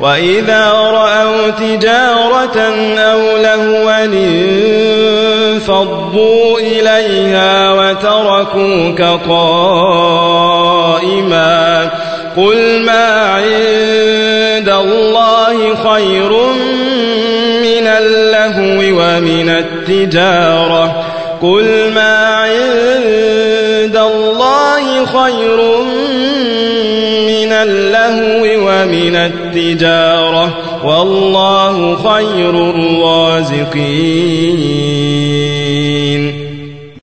وإذا رأوا تجارة أو لهوا انفضوا إليها وتركوك قائما قل ما عند الله خير من اللهو ومن التجارة قل ما عند الله خير من ومن التجارة والله خير الرازقين.